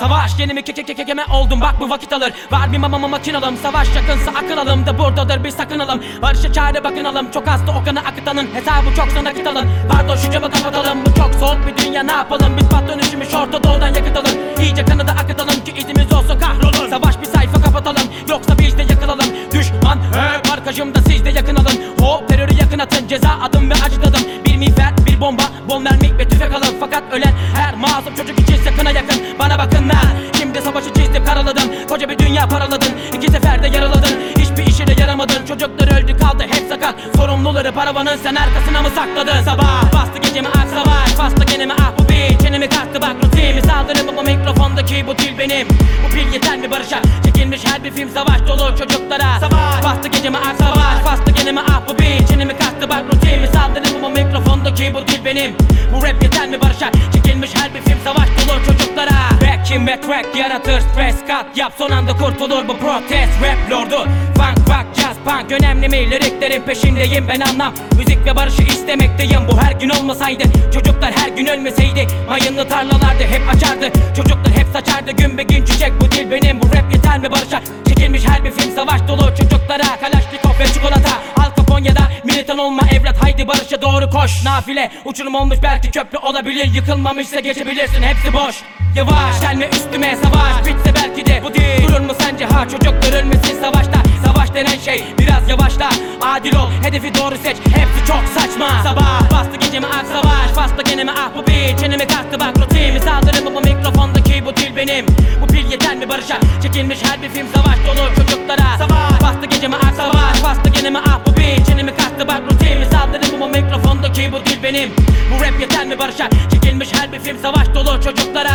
savaş Kendimi keke keke kekeme oldum. Bak bu vakit alır. Var bir mamama makinalım Savaş yakınsa akınalım da buradadır bir sakınalım Barışa çare bakınalım Çok hasta o kanı akıtanın. Hesabı çoksa nakit alın. Pardon şu camı kapatalım. Bu çok soğuk bir dünya. Ne yapalım? Biz patron üşümüş orta doğudan yakıt alın. İyice kanı da akıtalım ki izimiz olsun kahrolun. Savaş bir sayfa kapatalım. Yoksa biz de yakılalım Düşman hep. arkacımda siz de yakın alın. Hop terörü yakın atın. Ceza adım ve acıdadım. Bir miğfer bir bomba. Bol mermi ve tüfek alın. Fakat ölen her masum çocuk Seferde yaraladın. Hiçbir işe de yaramadın. Çocuklar öldü kaldı hep sakat Sorumluları paravanın sen arkasına mı sakladın? Sabah bastı gecemi ak savaş. Bastı genimi ah bu bir Çenemi kalktı bak rutimi Saldırı bu mikrofondaki bu dil benim? Bu pil yeter mi barışa? Çekilmiş her bir film savaş dolu çocuklara. Savaş bastı gecemi ak savaş. Bastı genimi ah bu bir Çenemi kalktı bak rutimi Saldırı bu mikrofondaki bu dil benim? Bu rap yeter mi barışa? Çekilmiş her bir film savaş dolu çocuklara Backing ve track yaratır stres kat Yap son anda kurtulur bu protest. Rap lordu Funk rock jazz punk. Önemli mi liriklerin peşindeyim ben anlam. Müzik ve barışı istemekteyim. Bu her gün olmasaydı Çocuklar her gün ölmeseydi. Mayınlı tarlalarda hep açardı. Çocuklar hep saçardı. Gün be gün çiçek Bu dil benim. Bu rap yeter mi barışa? Çekilmiş her bir film savaş dolu. Çocuklara Kalaşnikov ve çikolata. Al Capone ya da militan olma evlat. Haydi barışa doğru koş. Nafile uçurum olmuş belki köprü olabilir. Yıkılmamışsa geçebilirsin. Hepsi boş Yavaş gelme üstüme savaş. Bitse belki de bu değil Durur mu sence? Ha çocuklar ölmesin savaşta. Savaş denen şey biraz yavaşla. Adil ol hedefi doğru seç. Hepsi çok saçma. Sabah bastı gecemi ak savaş. Bastı genimi ah bu bir. Çenemi kalktı bak rutimi Saldırı bu mikrofondaki bu dil benim? Bu pil yeter mi barışa? Çekilmiş her bir film savaş dolu çocuklara. Savaş bastı gecemi ak savaş. Bastı genimi ah bu bir. Çenemi kalktı bak rutimi Saldırı bu mikrofondaki bu dil benim. Bu rap yeter mi barışa? Çekilmiş her bir film savaş dolu çocuklara